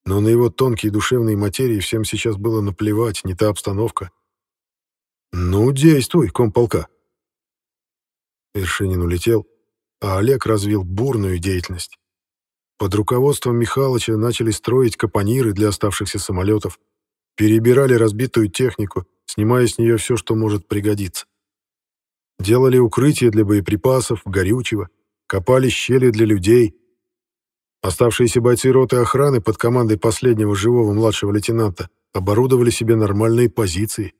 Но на его тонкие душевные материи всем сейчас было наплевать, не та обстановка. «Ну, действуй, комполка!» Вершинин улетел, а Олег развил бурную деятельность. Под руководством Михалыча начали строить капониры для оставшихся самолетов, перебирали разбитую технику, снимая с нее все, что может пригодиться. Делали укрытия для боеприпасов, горючего, копали щели для людей. Оставшиеся бойцы роты охраны под командой последнего живого младшего лейтенанта оборудовали себе нормальные позиции.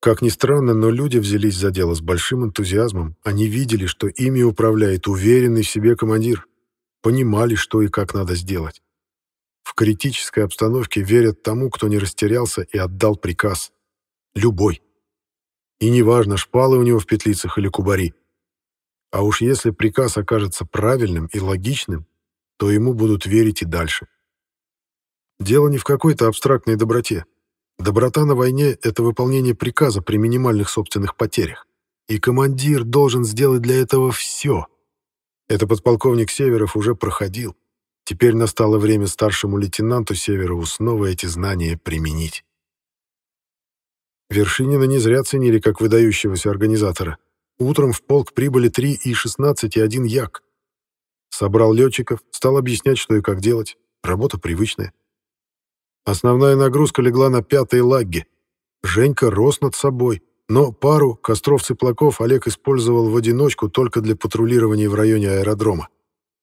Как ни странно, но люди взялись за дело с большим энтузиазмом. Они видели, что ими управляет уверенный в себе командир. Понимали, что и как надо сделать. В критической обстановке верят тому, кто не растерялся и отдал приказ. Любой. И неважно, шпалы у него в петлицах или кубари. А уж если приказ окажется правильным и логичным, то ему будут верить и дальше. Дело не в какой-то абстрактной доброте. Доброта на войне — это выполнение приказа при минимальных собственных потерях. И командир должен сделать для этого все. Это подполковник Северов уже проходил. Теперь настало время старшему лейтенанту Северову снова эти знания применить. Вершинина не зря ценили как выдающегося организатора. Утром в полк прибыли три И-16 и один Як. Собрал летчиков, стал объяснять, что и как делать. Работа привычная. Основная нагрузка легла на пятой лагге. Женька рос над собой, но пару Костров-Цыплаков Олег использовал в одиночку только для патрулирования в районе аэродрома.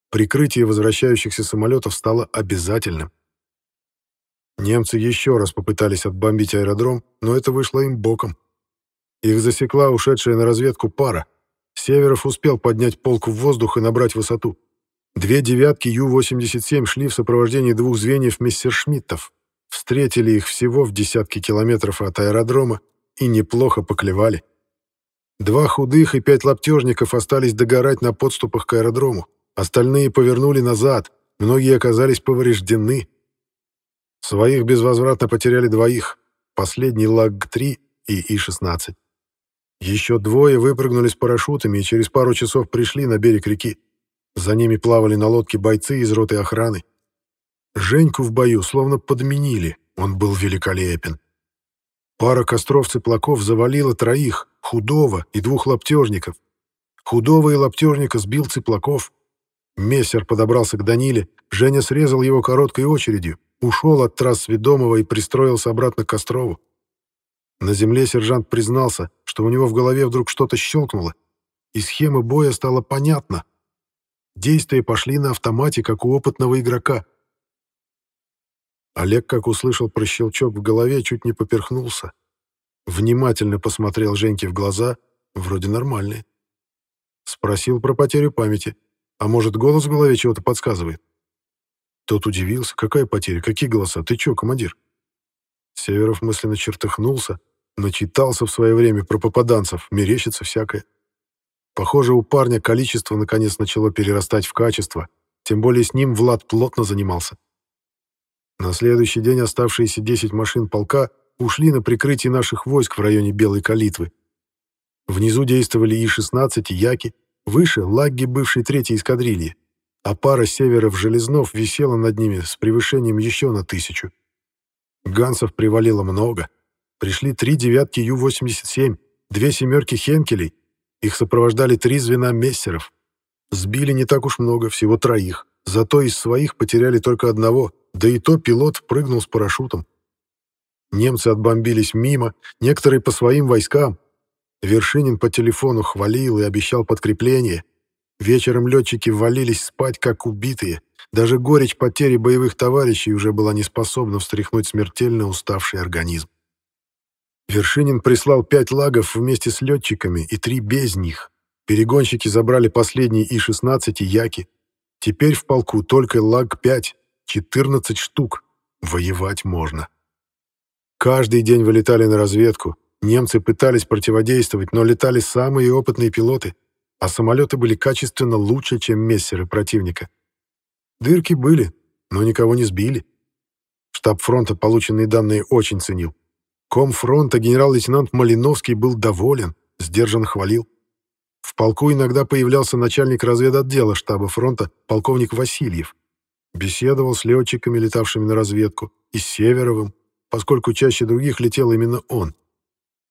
Прикрытие возвращающихся самолетов стало обязательным. Немцы еще раз попытались отбомбить аэродром, но это вышло им боком. Их засекла ушедшая на разведку пара. Северов успел поднять полк в воздух и набрать высоту. Две «девятки» Ю-87 шли в сопровождении двух звеньев мессершмиттов. Встретили их всего в десятки километров от аэродрома и неплохо поклевали. Два худых и пять лаптежников остались догорать на подступах к аэродрому. Остальные повернули назад, многие оказались повреждены. Своих безвозвратно потеряли двоих. Последний ЛАГ-3 и И-16. Еще двое выпрыгнули с парашютами и через пару часов пришли на берег реки. За ними плавали на лодке бойцы из роты охраны. Женьку в бою словно подменили, он был великолепен. Пара костров-цыплаков завалила троих, худого и двух лаптежников. Худого и лаптежника сбил цыплаков. Мессер подобрался к Даниле, Женя срезал его короткой очередью, ушел от трасс ведомого и пристроился обратно к Кострову. На земле сержант признался, что у него в голове вдруг что-то щелкнуло, и схема боя стала понятна. Действия пошли на автомате, как у опытного игрока. Олег, как услышал про щелчок в голове, чуть не поперхнулся. Внимательно посмотрел Женьке в глаза, вроде нормальные. Спросил про потерю памяти. А может, голос в голове чего-то подсказывает? Тот удивился. Какая потеря? Какие голоса? Ты чё, командир? Северов мысленно чертыхнулся, начитался в свое время про попаданцев, мерещится всякое. Похоже, у парня количество наконец начало перерастать в качество, тем более с ним Влад плотно занимался. На следующий день оставшиеся 10 машин полка ушли на прикрытие наших войск в районе Белой Калитвы. Внизу действовали И-16 и Яки, выше — лагги бывшей третьей эскадрильи, а пара северов-железнов висела над ними с превышением еще на тысячу. Гансов привалило много. Пришли три девятки Ю-87, две семерки Хенкелей, их сопровождали три звена мессеров. Сбили не так уж много, всего троих. Зато из своих потеряли только одного, да и то пилот прыгнул с парашютом. Немцы отбомбились мимо, некоторые по своим войскам. Вершинин по телефону хвалил и обещал подкрепление. Вечером летчики валились спать, как убитые. Даже горечь потери боевых товарищей уже была не способна встряхнуть смертельно уставший организм. Вершинин прислал пять лагов вместе с летчиками и три без них. Перегонщики забрали последние И-16 и Яки. Теперь в полку только лаг-5, 14 штук. Воевать можно. Каждый день вылетали на разведку. Немцы пытались противодействовать, но летали самые опытные пилоты, а самолеты были качественно лучше, чем мессеры противника. Дырки были, но никого не сбили. Штаб фронта полученные данные очень ценил. Ком фронта генерал-лейтенант Малиновский был доволен, сдержанно хвалил. В полку иногда появлялся начальник разведотдела штаба фронта полковник Васильев. Беседовал с летчиками, летавшими на разведку, и с Северовым, поскольку чаще других летел именно он.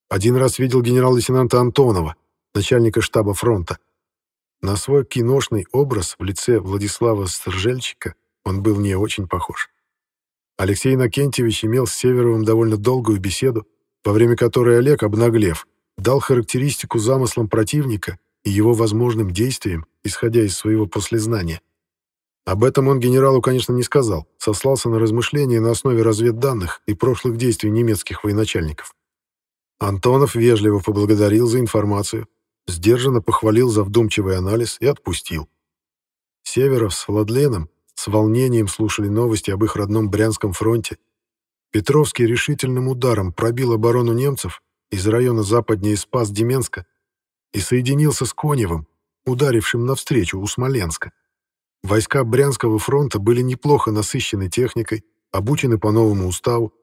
Один раз видел генерал-лейтенанта Антонова, начальника штаба фронта. На свой киношный образ в лице Владислава Стржельчика он был не очень похож. Алексей Иннокентьевич имел с Северовым довольно долгую беседу, во время которой Олег, обнаглев, дал характеристику замыслам противника и его возможным действиям, исходя из своего послезнания. Об этом он генералу, конечно, не сказал, сослался на размышления на основе разведданных и прошлых действий немецких военачальников. Антонов вежливо поблагодарил за информацию, сдержанно похвалил за вдумчивый анализ и отпустил. Северов с Владленом с волнением слушали новости об их родном Брянском фронте. Петровский решительным ударом пробил оборону немцев из района западнее Спас-Деменска и соединился с Коневым, ударившим навстречу у Смоленска. Войска Брянского фронта были неплохо насыщены техникой, обучены по новому уставу.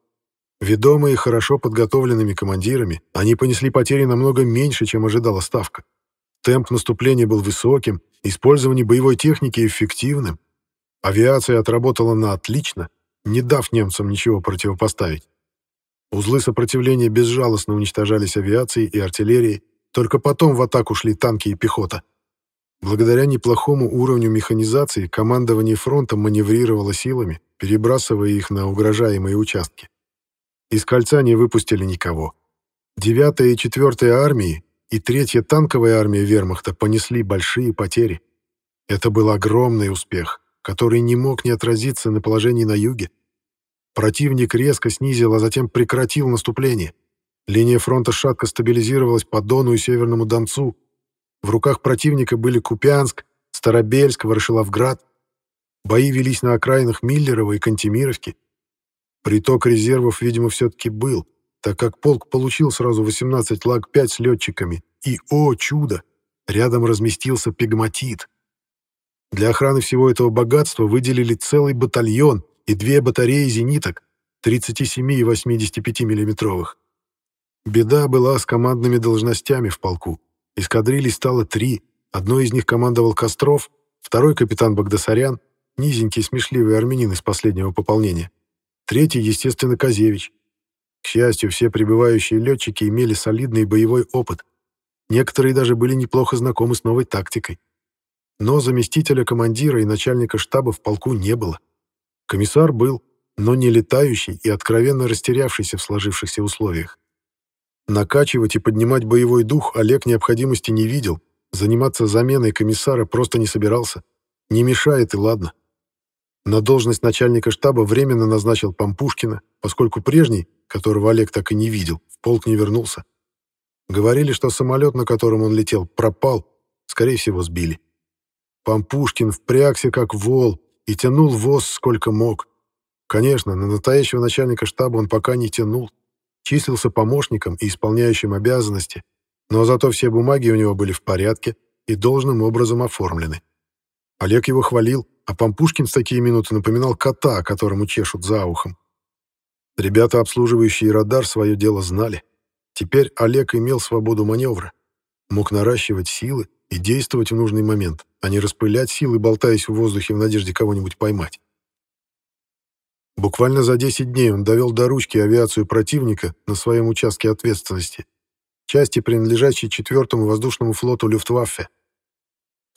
Ведомые хорошо подготовленными командирами, они понесли потери намного меньше, чем ожидала Ставка. Темп наступления был высоким, использование боевой техники эффективным. Авиация отработала на отлично, не дав немцам ничего противопоставить. Узлы сопротивления безжалостно уничтожались авиацией и артиллерией, только потом в атаку шли танки и пехота. Благодаря неплохому уровню механизации командование фронта маневрировало силами, перебрасывая их на угрожаемые участки. Из кольца не выпустили никого. Девятая и четвертая армии и третья танковая армия вермахта понесли большие потери. Это был огромный успех, который не мог не отразиться на положении на юге. Противник резко снизил, а затем прекратил наступление. Линия фронта шатко стабилизировалась по Дону и Северному Донцу, в руках противника были Купянск, Старобельск, Ворошиловград. Бои велись на окраинах Миллерова и Кантемировки. Приток резервов, видимо, все-таки был, так как полк получил сразу 18 ЛАГ-5 с летчиками. И, о чудо, рядом разместился пигматит. Для охраны всего этого богатства выделили целый батальон и две батареи зениток 37 и 85 миллиметровых. Беда была с командными должностями в полку. Эскадрилей стало три. Одной из них командовал Костров, второй капитан Багдасарян, низенький смешливый армянин из последнего пополнения. Третий, естественно, Козевич. К счастью, все прибывающие летчики имели солидный боевой опыт. Некоторые даже были неплохо знакомы с новой тактикой. Но заместителя командира и начальника штаба в полку не было. Комиссар был, но не летающий и откровенно растерявшийся в сложившихся условиях. Накачивать и поднимать боевой дух Олег необходимости не видел, заниматься заменой комиссара просто не собирался. Не мешает и ладно. На должность начальника штаба временно назначил Пампушкина, поскольку прежний, которого Олег так и не видел, в полк не вернулся. Говорили, что самолет, на котором он летел, пропал, скорее всего, сбили. Пампушкин впрягся как вол и тянул воз сколько мог. Конечно, на настоящего начальника штаба он пока не тянул, числился помощником и исполняющим обязанности, но зато все бумаги у него были в порядке и должным образом оформлены. Олег его хвалил, а Пампушкин в такие минуты напоминал кота, которому чешут за ухом. Ребята, обслуживающие радар, свое дело знали. Теперь Олег имел свободу маневра, мог наращивать силы и действовать в нужный момент, а не распылять силы, болтаясь в воздухе в надежде кого-нибудь поймать. Буквально за 10 дней он довел до ручки авиацию противника на своем участке ответственности, части, принадлежащей 4-му воздушному флоту Люфтваффе.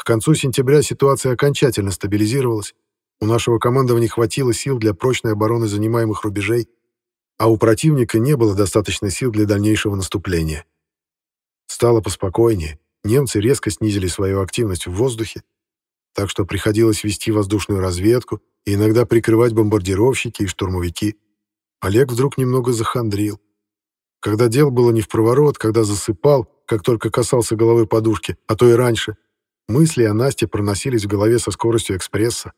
К концу сентября ситуация окончательно стабилизировалась, у нашего командования хватило сил для прочной обороны занимаемых рубежей, а у противника не было достаточно сил для дальнейшего наступления. Стало поспокойнее, немцы резко снизили свою активность в воздухе, так что приходилось вести воздушную разведку и иногда прикрывать бомбардировщики и штурмовики. Олег вдруг немного захандрил. Когда дел было не в проворот, когда засыпал, как только касался головы подушки, а то и раньше, мысли о Насте проносились в голове со скоростью экспресса.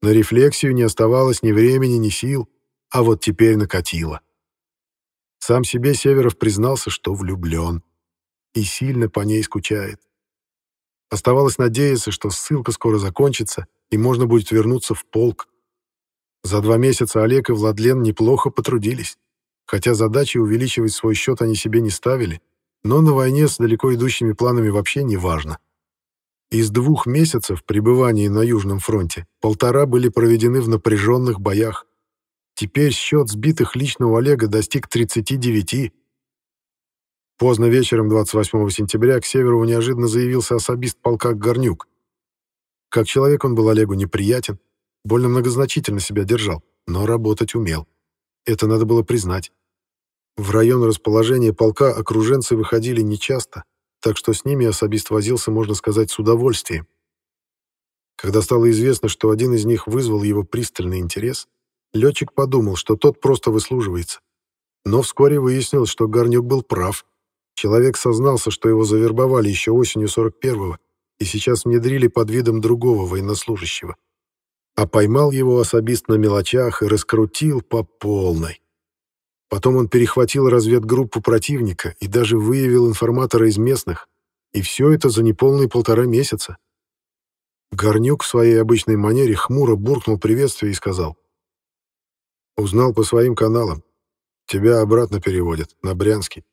На рефлексию не оставалось ни времени, ни сил, а вот теперь накатило. Сам себе Северов признался, что влюблен и сильно по ней скучает. Оставалось надеяться, что ссылка скоро закончится, и можно будет вернуться в полк. За два месяца Олег и Владлен неплохо потрудились, хотя задачи увеличивать свой счет они себе не ставили, но на войне с далеко идущими планами вообще не важно. Из двух месяцев пребывания на Южном фронте полтора были проведены в напряженных боях. Теперь счет сбитых личного Олега достиг 39, Поздно вечером 28 сентября к Северову неожиданно заявился особист полка Горнюк. Как человек он был Олегу неприятен, больно многозначительно себя держал, но работать умел. Это надо было признать. В район расположения полка окруженцы выходили нечасто, так что с ними особист возился, можно сказать, с удовольствием. Когда стало известно, что один из них вызвал его пристальный интерес, летчик подумал, что тот просто выслуживается. Но вскоре выяснилось, что Горнюк был прав — Человек сознался, что его завербовали еще осенью 41-го и сейчас внедрили под видом другого военнослужащего. А поймал его особист на мелочах и раскрутил по полной. Потом он перехватил разведгруппу противника и даже выявил информатора из местных, и все это за неполные полтора месяца. Горнюк в своей обычной манере хмуро буркнул приветствие и сказал. «Узнал по своим каналам. Тебя обратно переводят, на Брянский.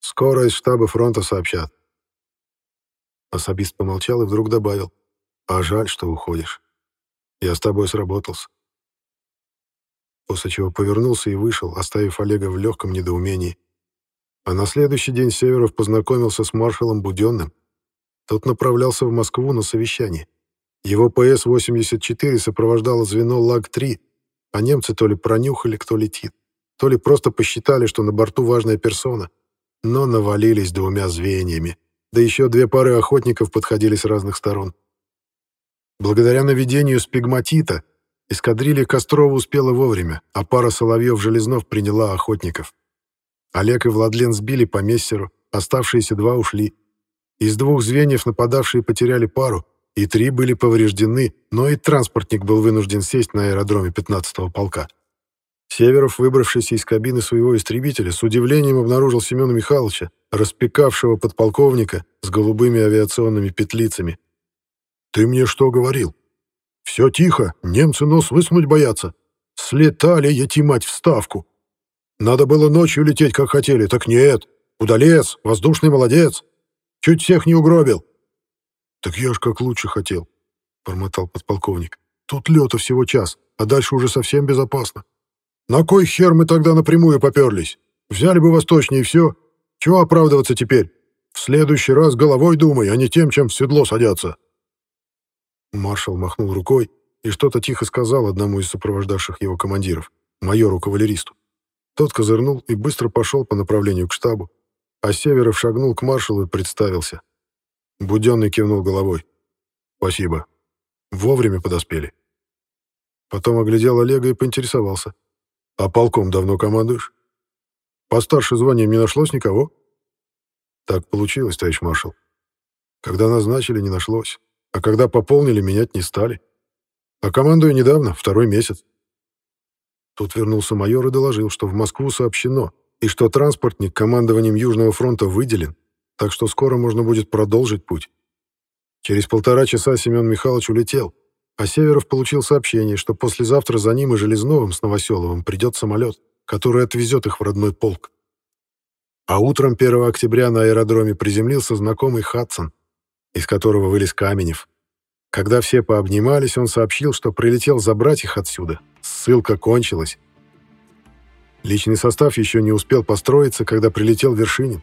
Скоро из штаба фронта сообщат. Особист помолчал и вдруг добавил. А жаль, что уходишь. Я с тобой сработался. После чего повернулся и вышел, оставив Олега в легком недоумении. А на следующий день Северов познакомился с маршалом Буденным. Тот направлялся в Москву на совещание. Его ПС-84 сопровождало звено ЛАГ-3, а немцы то ли пронюхали, кто летит, то ли просто посчитали, что на борту важная персона — но навалились двумя звеньями, да еще две пары охотников подходили с разных сторон. Благодаря наведению спигматита эскадрилья Кострова успела вовремя, а пара Соловьев-Железнов приняла охотников. Олег и Владлен сбили по мессеру, оставшиеся два ушли. Из двух звеньев нападавшие потеряли пару, и три были повреждены, но и транспортник был вынужден сесть на аэродроме 15-го полка. Северов, выбравшийся из кабины своего истребителя, с удивлением обнаружил Семена Михайловича, распекавшего подполковника с голубыми авиационными петлицами. «Ты мне что говорил? Все тихо, немцы нос высунуть боятся. Слетали, ети мать, в ставку. Надо было ночью лететь, как хотели, так нет. Удалец, воздушный молодец. Чуть всех не угробил. Так я ж как лучше хотел, бормотал подполковник. Тут лета всего час, а дальше уже совсем безопасно. На кой хер мы тогда напрямую поперлись? Взяли бы восточнее и все. Чего оправдываться теперь? В следующий раз головой думай, а не тем, чем в седло садятся. Маршал махнул рукой и что-то тихо сказал одному из сопровождавших его командиров, майору-кавалеристу. Тот козырнул и быстро пошел по направлению к штабу, а Северов шагнул к маршалу и представился. Буденный кивнул головой. «Спасибо. Вовремя подоспели». Потом оглядел Олега и поинтересовался. «А полком давно командуешь? Постарше званием не нашлось никого?» «Так получилось, товарищ маршал. Когда назначили, не нашлось. А когда пополнили, менять не стали. А командую недавно, второй месяц. Тут вернулся майор и доложил, что в Москву сообщено, и что транспортник командованием Южного фронта выделен, так что скоро можно будет продолжить путь. Через полтора часа Семен Михайлович улетел, а Северов получил сообщение, что послезавтра за ним и Железновым с Новоселовым придет самолет, который отвезет их в родной полк. А утром 1 октября на аэродроме приземлился знакомый Хадсон, из которого вылез Каменев. Когда все пообнимались, он сообщил, что прилетел забрать их отсюда. Ссылка кончилась. Личный состав еще не успел построиться, когда прилетел Вершинин.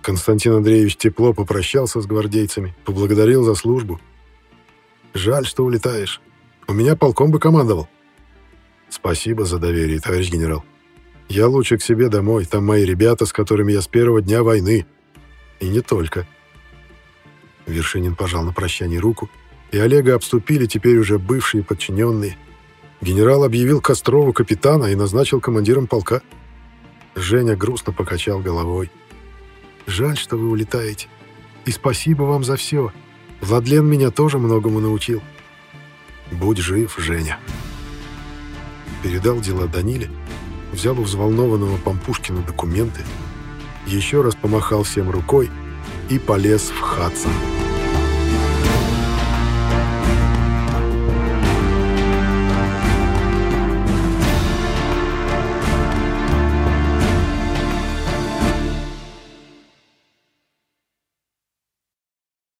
Константин Андреевич тепло попрощался с гвардейцами, поблагодарил за службу. «Жаль, что улетаешь. У меня полком бы командовал». «Спасибо за доверие, товарищ генерал. Я лучше к себе домой, там мои ребята, с которыми я с первого дня войны. И не только». Вершинин пожал на прощание руку, и Олега обступили теперь уже бывшие подчиненные. Генерал объявил Кострову капитана и назначил командиром полка. Женя грустно покачал головой. «Жаль, что вы улетаете. И спасибо вам за все. Владлен меня тоже многому научил. Будь жив, Женя». Передал дела Даниле, взял у взволнованного Пампушкина документы, еще раз помахал всем рукой и полез в Хадсон.